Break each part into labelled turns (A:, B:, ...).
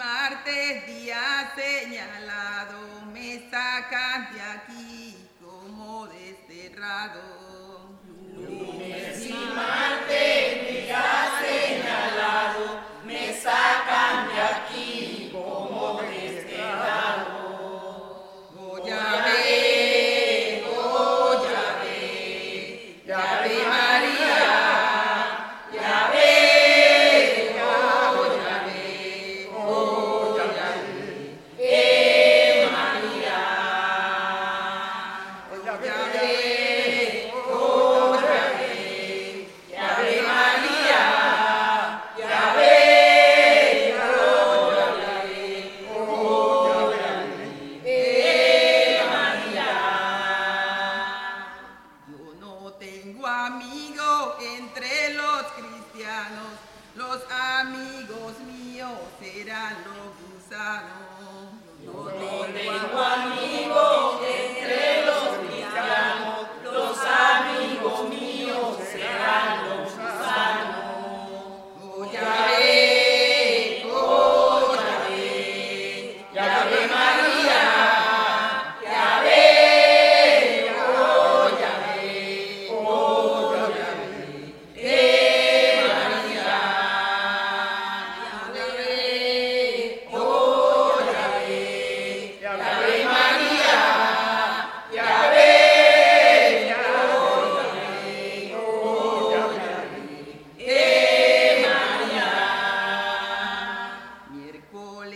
A: martes, día señalado, me sacan de aquí como desterrado. Los amigos míos serán los gusanos. No
B: tengo amigos.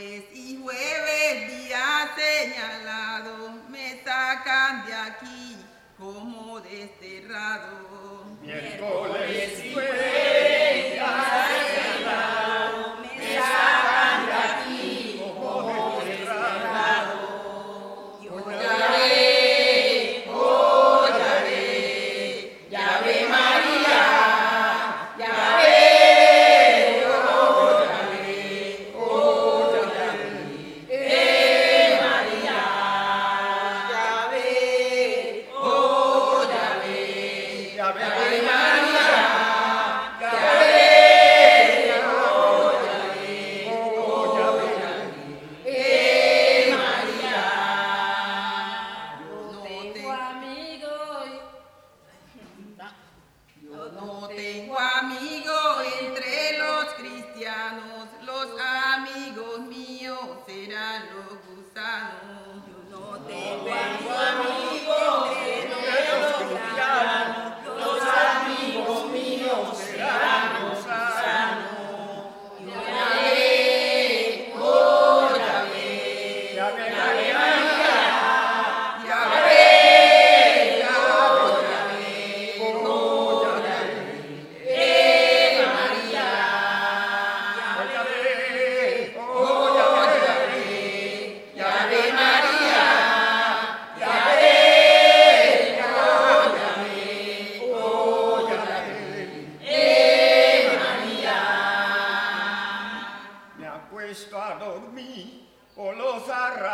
A: Pues, y, güey, Los amigos míos serán los gusanos. Yo no tengo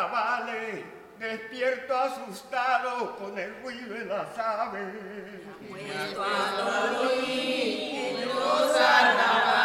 C: chavales, despierto asustado con el ruido de las aves.
B: Puesto a dormir en
A: los arrabales.